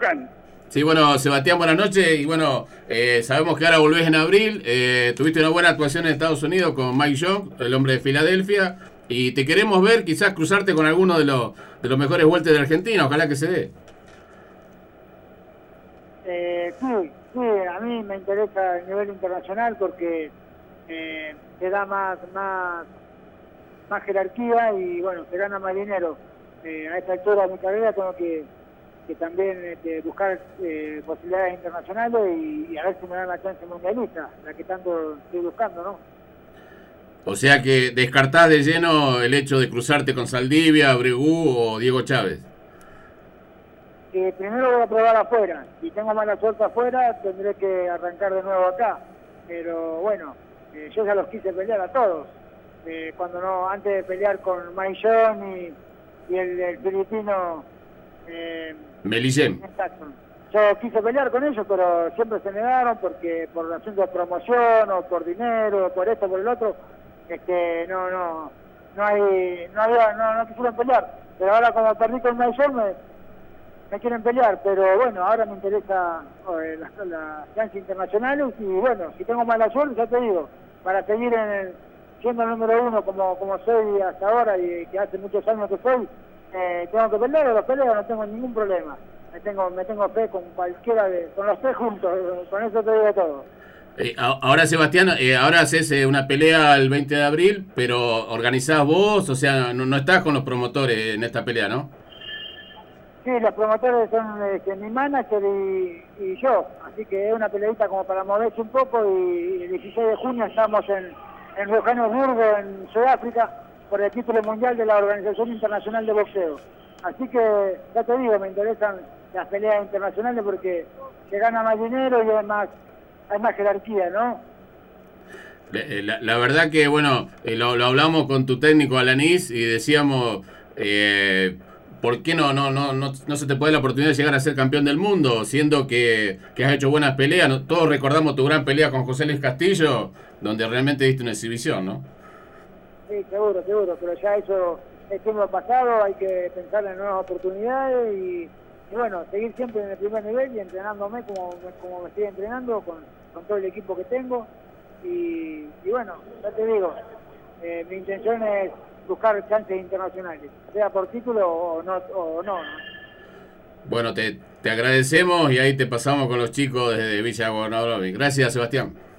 Luján. Sí, bueno, Sebastián, buenas noches. Y bueno, eh, sabemos que ahora volvés en abril. Eh, tuviste una buena actuación en Estados Unidos con Mike Young, el hombre de Filadelfia. Y te queremos ver, quizás cruzarte con alguno de los, de los mejores vueltas de Argentina. Ojalá que se dé. Eh, sí, sí, a mí me interesa el nivel internacional porque eh, se da más, más, más jerarquía y bueno, se gana más dinero. Eh, a esta altura de mi carrera tengo que que también este, buscar eh, posibilidades internacionales y, a ver si me dan la chance mundialista, la que tanto estoy buscando, ¿no? O sea que descartás de lleno el hecho de cruzarte con Saldivia, Bregú o Diego Chávez. Eh, primero voy a probar afuera. Si tengo mala suerte afuera, tendré que arrancar de nuevo acá. Pero bueno, eh, yo ya los quise pelear a todos. cuando no, antes de pelear con Maillón y, y el filipino eh, Exacto. Yo quise pelear con ellos, pero siempre se negaron porque por asunto de promoción o por dinero, o por esto, por el otro, este, no, no, no hay, no había, no, no quisieron pelear. Pero ahora como perdí con Mayor me, me quieren pelear, pero bueno, ahora me interesa eh, las, las internacionales y bueno, si tengo mala suerte, ya te digo, para seguir en siendo el número uno como, como soy hasta ahora y que hace muchos años que soy, eh, tengo que pelear los peleo, no tengo ningún problema. Me tengo, me tengo fe con cualquiera de, con los tres juntos, con eso te digo todo. Eh, ahora, Sebastián, eh, ahora haces una pelea el 20 de abril, pero organizás vos, o sea, no, no estás con los promotores en esta pelea, ¿no? Sí, los promotores son este, mi manager y, y, yo, así que es una peleita como para moverse un poco y, el 16 de junio estamos en, en Johannesburgo, en Sudáfrica, por el título mundial de la Organización Internacional de Boxeo. Así que, ya te digo, me interesan las peleas internacionales porque se gana más dinero y hay más, hay más jerarquía, ¿no? Eh, la, verdad que, bueno, eh, lo, hablamos con tu técnico Alanis y decíamos, eh, ¿por qué no, no, no, no, no se te puede la oportunidad de llegar a ser campeón del mundo, siendo que, que has hecho buenas peleas? Todos recordamos tu gran pelea con José Luis Castillo, donde realmente diste una exhibición, ¿no? Sí, seguro, seguro, pero ya eso es tiempo pasado, hay que pensar en nuevas oportunidades y, bueno, seguir siempre en el primer nivel y entrenándome como, como me estoy entrenando con, todo el equipo que tengo. Y, bueno, ya te digo, eh, mi intención es buscar chances internacionales, sea por título o no. O no, Bueno, te, te agradecemos y ahí te pasamos con los chicos desde Villa Gobernador. Gracias, Sebastián.